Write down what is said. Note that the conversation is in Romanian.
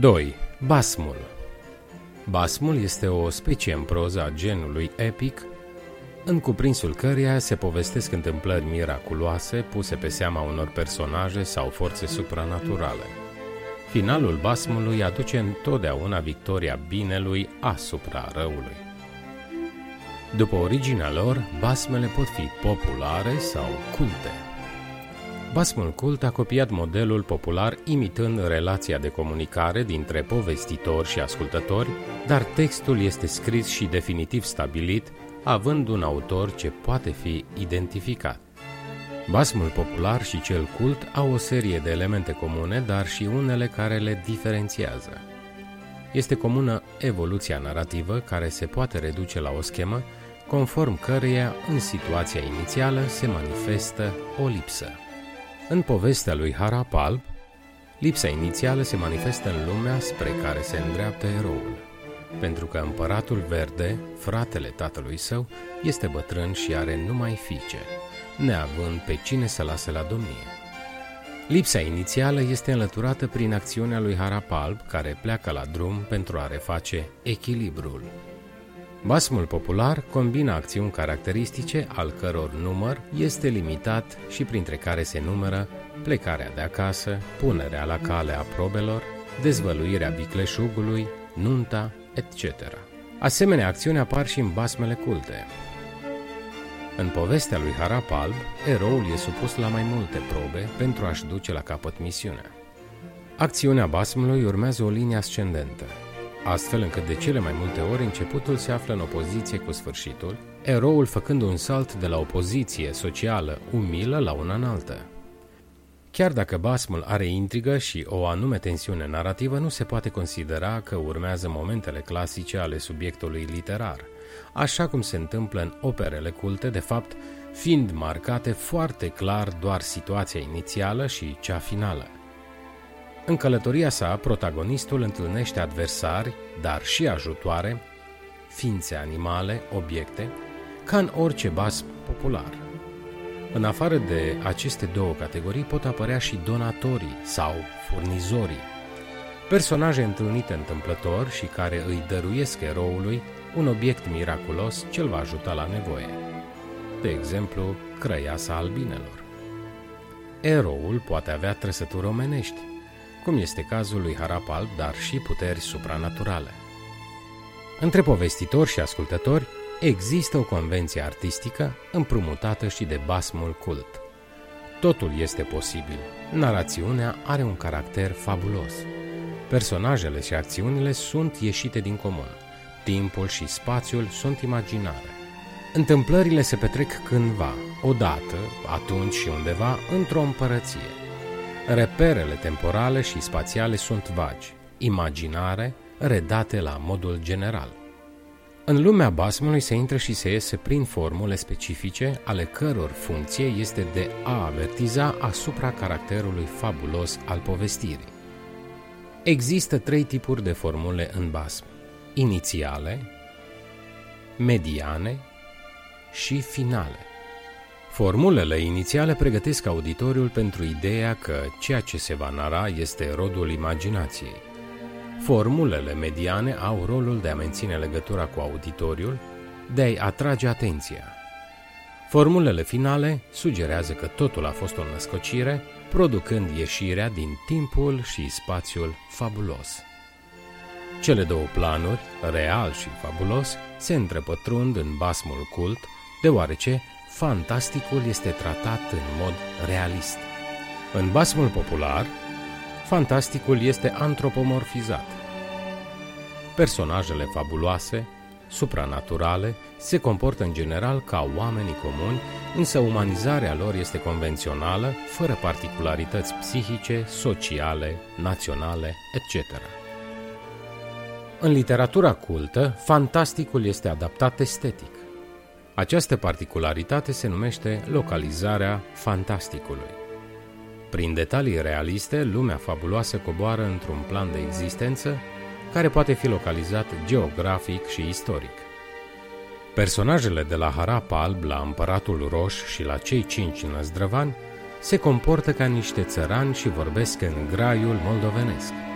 2. Basmul Basmul este o specie în proză a genului epic, în cuprinsul căreia se povestesc întâmplări miraculoase puse pe seama unor personaje sau forțe supranaturale. Finalul basmului aduce întotdeauna victoria binelui asupra răului. După originea lor, basmele pot fi populare sau culte. Basmul cult a copiat modelul popular imitând relația de comunicare dintre povestitori și ascultători, dar textul este scris și definitiv stabilit, având un autor ce poate fi identificat. Basmul popular și cel cult au o serie de elemente comune, dar și unele care le diferențiază. Este comună evoluția narrativă care se poate reduce la o schemă conform căreia în situația inițială se manifestă o lipsă. În povestea lui Harap Alb, lipsa inițială se manifestă în lumea spre care se îndreaptă eroul, pentru că împăratul verde, fratele tatălui său, este bătrân și are numai fiice, neavând pe cine să lase la domnie. Lipsa inițială este înlăturată prin acțiunea lui Harap Alb, care pleacă la drum pentru a reface echilibrul. Basmul popular combină acțiuni caracteristice al căror număr este limitat și printre care se numără plecarea de acasă, punerea la cale a probelor, dezvăluirea vicleșugului, nunta, etc. Asemenea acțiuni apar și în basmele culte. În povestea lui Harap Alb, eroul e supus la mai multe probe pentru a-și duce la capăt misiunea. Acțiunea basmului urmează o linie ascendentă, astfel încât de cele mai multe ori începutul se află în opoziție cu sfârșitul, eroul făcând un salt de la o poziție socială umilă la una înaltă. Chiar dacă basmul are intrigă și o anume tensiune narrativă, nu se poate considera că urmează momentele clasice ale subiectului literar, așa cum se întâmplă în operele culte, de fapt, fiind marcate foarte clar doar situația inițială și cea finală. În călătoria sa, protagonistul întâlnește adversari, dar și ajutoare, ființe animale, obiecte, ca în orice basm popular. În afară de aceste două categorii pot apărea și donatorii sau furnizorii, personaje întâlnite întâmplător și care îi dăruiesc eroului un obiect miraculos ce îl va ajuta la nevoie. De exemplu, crăiasa albinelor. Eroul poate avea trăsături omenești, cum este cazul lui Harap Alb, dar și puteri supranaturale. Între povestitori și ascultători există o convenție artistică împrumutată și de basmul cult. Totul este posibil. Narațiunea are un caracter fabulos. Personajele și acțiunile sunt ieșite din comun. Timpul și spațiul sunt imaginare. Întâmplările se petrec cândva, odată, atunci și undeva, într-o împărăție. Reperele temporale și spațiale sunt vagi, imaginare, redate la modul general. În lumea basmului se intră și se iese prin formule specifice, ale căror funcție este de a avertiza asupra caracterului fabulos al povestirii. Există trei tipuri de formule în basm. Inițiale, mediane și finale. Formulele inițiale pregătesc auditoriul pentru ideea că ceea ce se va nara este rodul imaginației. Formulele mediane au rolul de a menține legătura cu auditoriul, de a-i atrage atenția. Formulele finale sugerează că totul a fost o născocire, producând ieșirea din timpul și spațiul fabulos. Cele două planuri, real și fabulos, se întrepătrund în basmul cult, deoarece fantasticul este tratat în mod realist. În basmul popular, fantasticul este antropomorfizat. Personajele fabuloase, supranaturale, se comportă în general ca oamenii comuni, însă umanizarea lor este convențională, fără particularități psihice, sociale, naționale, etc. În literatura cultă, fantasticul este adaptat estetic. Această particularitate se numește localizarea fantasticului. Prin detalii realiste, lumea fabuloasă coboară într-un plan de existență care poate fi localizat geografic și istoric. Personajele de la Harap Alb la Împăratul Roș și la cei cinci năzdrăvani se comportă ca niște țărani și vorbesc în graiul moldovenesc –